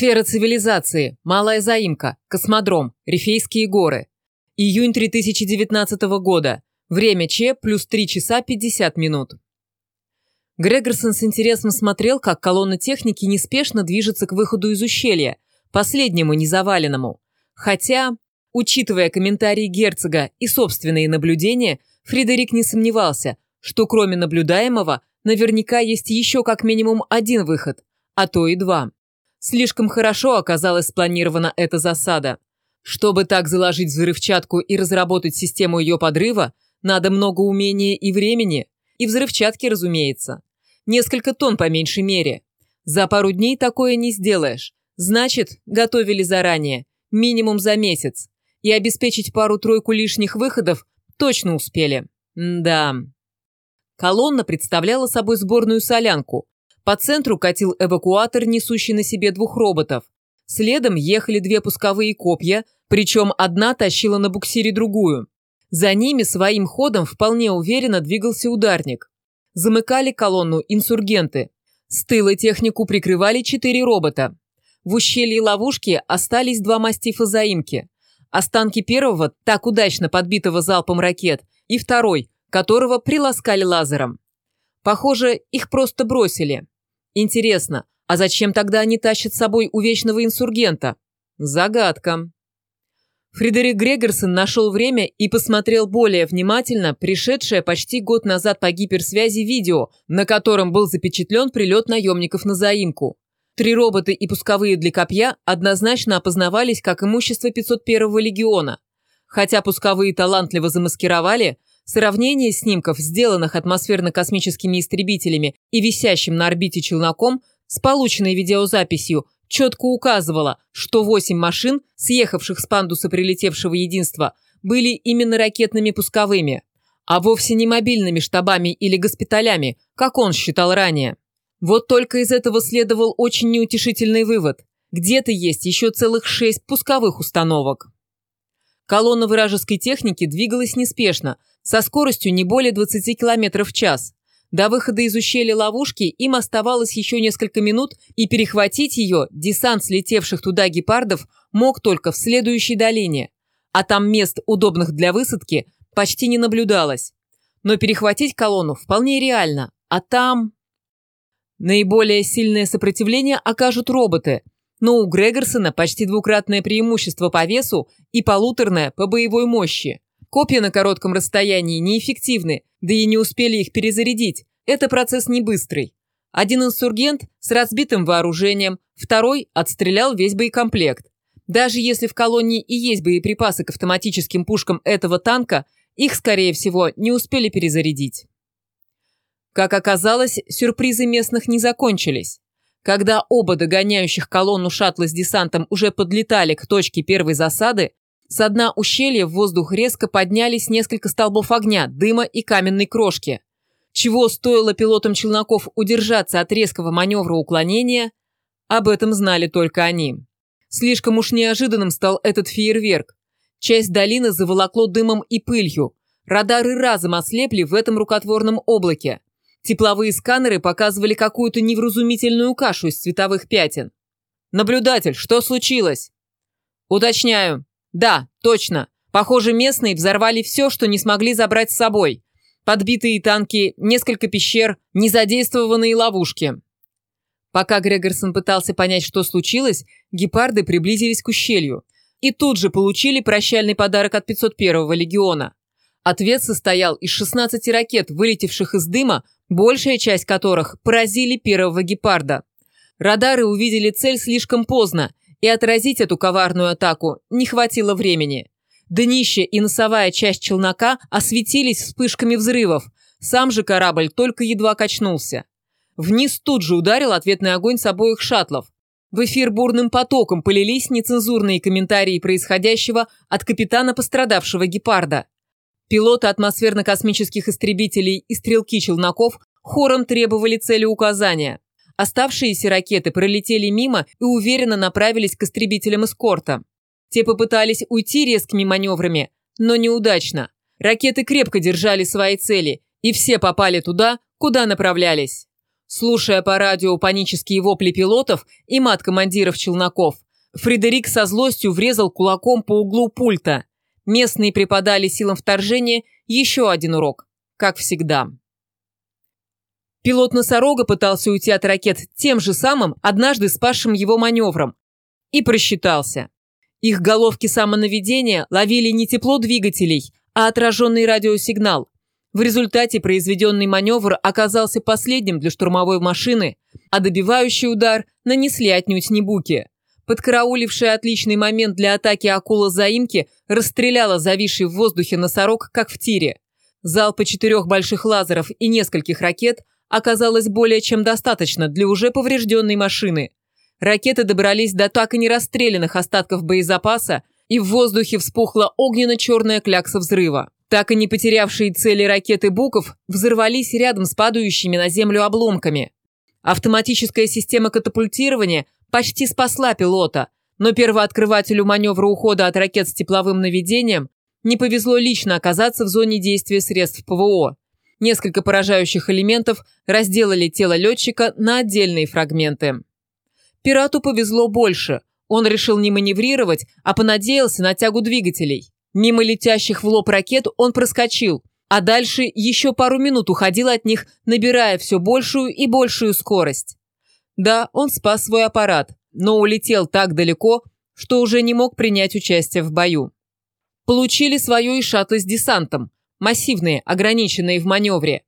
Сфера цивилизации, Малая заимка, Космодром, Рифейские горы. Июнь 2019 года. Время Ч плюс 3 часа 50 минут. Грегорсон с интересом смотрел, как колонна техники неспешно движется к выходу из ущелья, последнему незаваленному. Хотя, учитывая комментарии герцога и собственные наблюдения, Фредерик не сомневался, что кроме наблюдаемого, наверняка есть еще как минимум один выход, а то и два. Слишком хорошо оказалась спланирована эта засада. Чтобы так заложить взрывчатку и разработать систему ее подрыва, надо много умения и времени. И взрывчатки, разумеется. Несколько тонн по меньшей мере. За пару дней такое не сделаешь. Значит, готовили заранее. Минимум за месяц. И обеспечить пару-тройку лишних выходов точно успели. М да. Колонна представляла собой сборную солянку, по центру катил эвакуатор, несущий на себе двух роботов. Следом ехали две пусковые копья, причем одна тащила на буксире другую. За ними своим ходом вполне уверенно двигался ударник. Замыкали колонну инсургенты. С тыла технику прикрывали четыре робота. В ущелье ловушки остались два мастифа заимки. Останки первого, так удачно подбитого залпом ракет, и второй, которого приласкали лазером. Похоже, их просто бросили. Интересно, а зачем тогда они тащат с собой увечного инсургента? Загадка. Фредерик Грегорсон нашел время и посмотрел более внимательно пришедшее почти год назад по гиперсвязи видео, на котором был запечатлен прилет наемников на заимку. Три робота и пусковые для копья однозначно опознавались как имущество 501-го легиона. Хотя пусковые талантливо замаскировали, Сравнение снимков, сделанных атмосферно-космическими истребителями и висящим на орбите челноком, с полученной видеозаписью, четко указывало, что восемь машин, съехавших с пандуса прилетевшего единства, были именно ракетными пусковыми, а вовсе не мобильными штабами или госпиталями, как он считал ранее. Вот только из этого следовал очень неутешительный вывод. Где-то есть еще целых шесть пусковых установок. Колонна вражеской техники двигалась неспешно, со скоростью не более 20 км в час. До выхода из ущелья ловушки им оставалось еще несколько минут, и перехватить ее десант слетевших туда гепардов мог только в следующей долине. А там мест, удобных для высадки, почти не наблюдалось. Но перехватить колонну вполне реально, а там... Наиболее сильное сопротивление окажут роботы, но у Грегорсона почти двукратное преимущество по весу и полуторное по боевой мощи. Копья на коротком расстоянии неэффективны, да и не успели их перезарядить. Это процесс не быстрый. Один инсургент с разбитым вооружением, второй отстрелял весь боекомплект. Даже если в колонии и есть боеприпасы к автоматическим пушкам этого танка, их, скорее всего, не успели перезарядить. Как оказалось, сюрпризы местных не закончились. Когда оба догоняющих колонну шаттла с десантом уже подлетали к точке первой засады, с дна ущелья в воздух резко поднялись несколько столбов огня, дыма и каменной крошки. Чего стоило пилотам челноков удержаться от резкого маневра уклонения, об этом знали только они. Слишком уж неожиданным стал этот фейерверк. Часть долины заволокло дымом и пылью. Радары разом ослепли в этом рукотворном облаке. Тепловые сканеры показывали какую-то невразумительную кашу из цветовых пятен. «Наблюдатель, что случилось?» «Уточняю. Да, точно. Похоже, местные взорвали все, что не смогли забрать с собой. Подбитые танки, несколько пещер, незадействованные ловушки. Пока Грегорсон пытался понять, что случилось, гепарды приблизились к ущелью. И тут же получили прощальный подарок от 501-го легиона. Ответ состоял из 16 ракет, вылетевших из дыма, большая часть которых поразили первого гепарда. Радары увидели цель слишком поздно, и отразить эту коварную атаку не хватило времени. Днище и носовая часть челнока осветились вспышками взрывов, сам же корабль только едва качнулся. Вниз тут же ударил ответный огонь с обоих шаттлов. В эфир бурным потоком полились нецензурные комментарии происходящего от капитана пострадавшего гепарда. Пилоты атмосферно-космических истребителей и стрелки челноков хором требовали цели указания. Оставшиеся ракеты пролетели мимо и уверенно направились к истребителям эскорта. Те попытались уйти резкими маневрами, но неудачно. Ракеты крепко держали свои цели, и все попали туда, куда направлялись. Слушая по радио панические вопли пилотов и мат командиров челноков, Фредерик со злостью врезал кулаком по углу пульта. Местные преподали силам вторжения еще один урок, как всегда. Пилот носорога пытался уйти от ракет тем же самым, однажды спасшим его маневром, и просчитался. Их головки самонаведения ловили не тепло двигателей, а отраженный радиосигнал. В результате произведенный маневр оказался последним для штурмовой машины, а добивающий удар нанесли отнюдь не буки. Подкараулившая отличный момент для атаки акула заимки расстреляла зависший в воздухе носорог, как в тире. Залпа четырех больших лазеров и нескольких ракет оказалось более чем достаточно для уже поврежденной машины. Ракеты добрались до так и не расстрелянных остатков боезапаса, и в воздухе вспухла огненно-черная клякса взрыва. Так и не потерявшие цели ракеты «Буков» взорвались рядом с падающими на землю обломками. Автоматическая система катапультирования почти спасла пилота, но первооткрывателю маневра ухода от ракет с тепловым наведением не повезло лично оказаться в зоне действия средств ПВО. Несколько поражающих элементов разделали тело летчика на отдельные фрагменты. Пирату повезло больше. Он решил не маневрировать, а понадеялся на тягу двигателей. Мимо летящих в лоб ракет он проскочил, а дальше еще пару минут уходил от них, набирая все большую и большую скорость. Да, он спас свой аппарат, но улетел так далеко, что уже не мог принять участие в бою. Получили свое и шаттлы с десантом, массивные, ограниченные в маневре.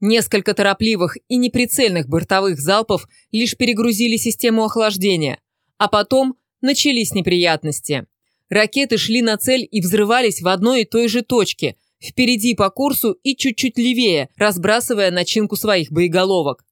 Несколько торопливых и неприцельных бортовых залпов лишь перегрузили систему охлаждения, а потом начались неприятности. Ракеты шли на цель и взрывались в одной и той же точке, впереди по курсу и чуть-чуть левее, разбрасывая начинку своих боеголовок.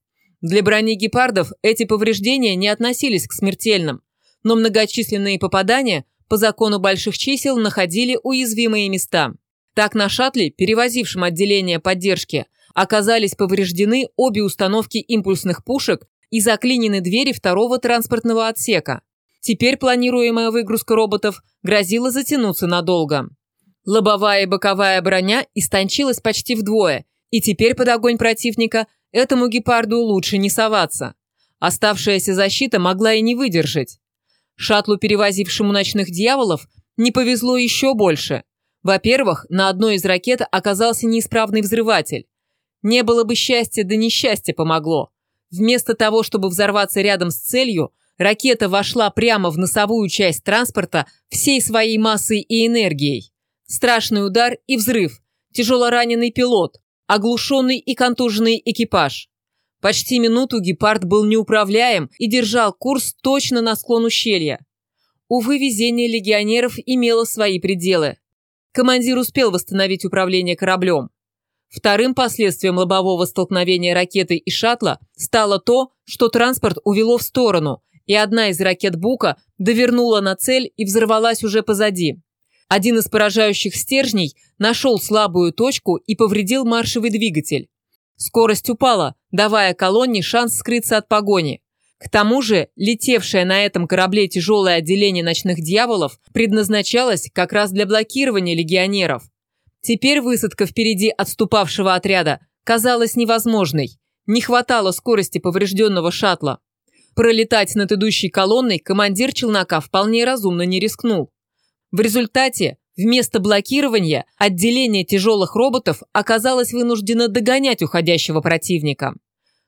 Для брони гепардов эти повреждения не относились к смертельным, но многочисленные попадания по закону больших чисел находили уязвимые места. Так на шаттле, перевозившем отделение поддержки, оказались повреждены обе установки импульсных пушек и заклинены двери второго транспортного отсека. Теперь планируемая выгрузка роботов грозила затянуться надолго. Лобовая и боковая броня истончилась почти вдвое, и теперь под огонь противника этому гепарду лучше не соваться. Оставшаяся защита могла и не выдержать. Шаттлу, перевозившему ночных дьяволов, не повезло еще больше. Во-первых, на одной из ракет оказался неисправный взрыватель. Не было бы счастья, да несчастье помогло. Вместо того, чтобы взорваться рядом с целью, ракета вошла прямо в носовую часть транспорта всей своей массой и энергией. Страшный удар и взрыв. Тяжело раненый пилот. Оглушенный и контуженный экипаж. Почти минуту гепард был неуправляем и держал курс точно на склон ущелья. Увы, везение легионеров имело свои пределы. Командир успел восстановить управление кораблем. Вторым последствием лобового столкновения ракеты и шаттла стало то, что транспорт увело в сторону, и одна из ракет «Бука» довернула на цель и взорвалась уже позади. Один из поражающих стержней нашел слабую точку и повредил маршевый двигатель. Скорость упала, давая колонне шанс скрыться от погони. К тому же, летевшее на этом корабле тяжелое отделение ночных дьяволов предназначалось как раз для блокирования легионеров. Теперь высадка впереди отступавшего отряда казалась невозможной. Не хватало скорости поврежденного шаттла. Пролетать над идущей колонной командир челнока вполне разумно не рискнул. В результате, вместо блокирования, отделение тяжелых роботов оказалось вынуждено догонять уходящего противника.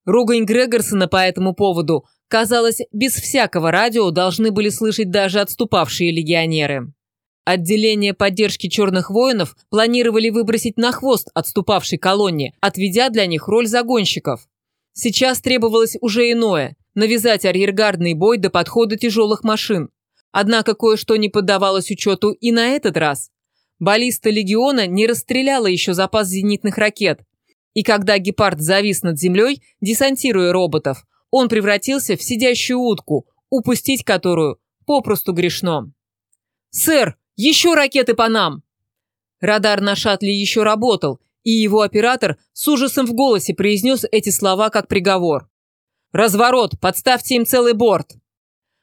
Ругань Грегорсона по этому поводу, казалось, без всякого радио должны были слышать даже отступавшие легионеры. Отделение поддержки черных воинов планировали выбросить на хвост отступавшей колонне, отведя для них роль загонщиков. Сейчас требовалось уже иное – навязать арьергардный бой до подхода тяжелых машин. Однако кое-что не поддавалось учету и на этот раз. Баллиста легиона не расстреляла еще запас зенитных ракет. И когда гепард завис над землей, десантируя роботов, он превратился в сидящую утку, упустить которую попросту грешно. «Сэр, еще ракеты по нам!» Радар на шаттле еще работал, и его оператор с ужасом в голосе произнес эти слова как приговор. «Разворот! Подставьте им целый борт!»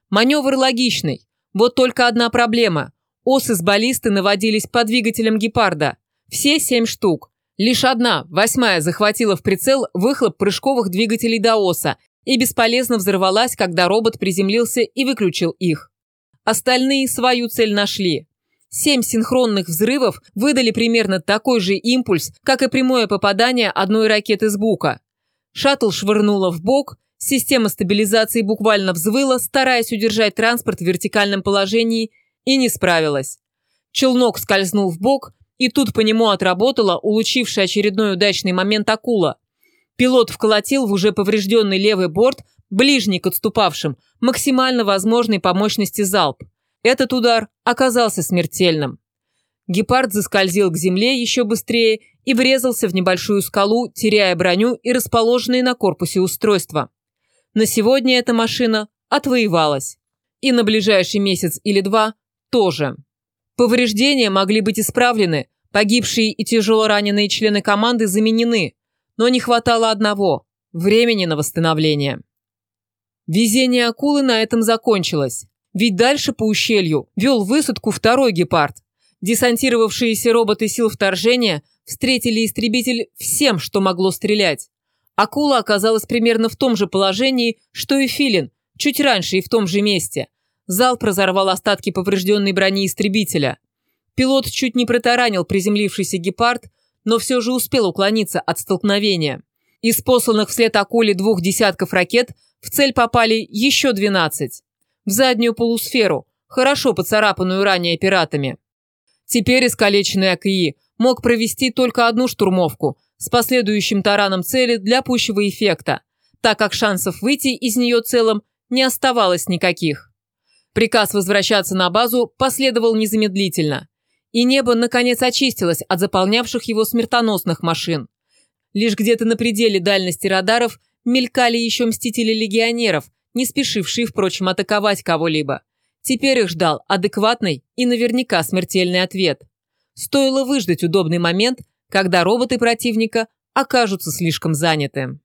Маневр логичный. Вот только одна проблема. Осы с баллисты наводились по двигателям гепарда. Все семь штук. Лишь одна, восьмая, захватила в прицел выхлоп прыжковых двигателей Даоса и бесполезно взорвалась, когда робот приземлился и выключил их. Остальные свою цель нашли. Семь синхронных взрывов выдали примерно такой же импульс, как и прямое попадание одной ракеты с бука. Шаттл швырнуло в бок, система стабилизации буквально взвыла, стараясь удержать транспорт в вертикальном положении, и не справилась. Челнок скользнул в бок, и тут по нему отработала улучившая очередной удачный момент акула. Пилот вколотил в уже поврежденный левый борт, ближний к отступавшим, максимально возможный по мощности залп. Этот удар оказался смертельным. Гепард заскользил к земле еще быстрее и врезался в небольшую скалу, теряя броню и расположенные на корпусе устройства. На сегодня эта машина отвоевалась. И на ближайший месяц или два тоже. Повреждения могли быть исправлены, погибшие и тяжело раненые члены команды заменены, но не хватало одного – времени на восстановление. Везение акулы на этом закончилось. Ведь дальше по ущелью вел высадку второй гепард. Десантировавшиеся роботы сил вторжения встретили истребитель всем, что могло стрелять. Акула оказалась примерно в том же положении, что и Филин, чуть раньше и в том же месте. Залп разорвал остатки поврежденной брони истребителя. Пилот чуть не протаранил приземлившийся гепард, но все же успел уклониться от столкновения. Из посланных вслед акуле двух десятков ракет в цель попали еще 12 в заднюю полусферу, хорошо поцарапанную ранее пиратами. Теперь искалеченный АКИ мог провести только одну штурмовку с последующим тараном цели для пущего эффекта, так как шансов выйти из нее целым не оставалось никаких. Приказ возвращаться на базу последовал незамедлительно, и небо наконец очистилось от заполнявших его смертоносных машин. Лишь где-то на пределе дальности радаров мелькали еще мстители легионеров – не спешившие, впрочем, атаковать кого-либо. Теперь их ждал адекватный и наверняка смертельный ответ. Стоило выждать удобный момент, когда роботы противника окажутся слишком заняты.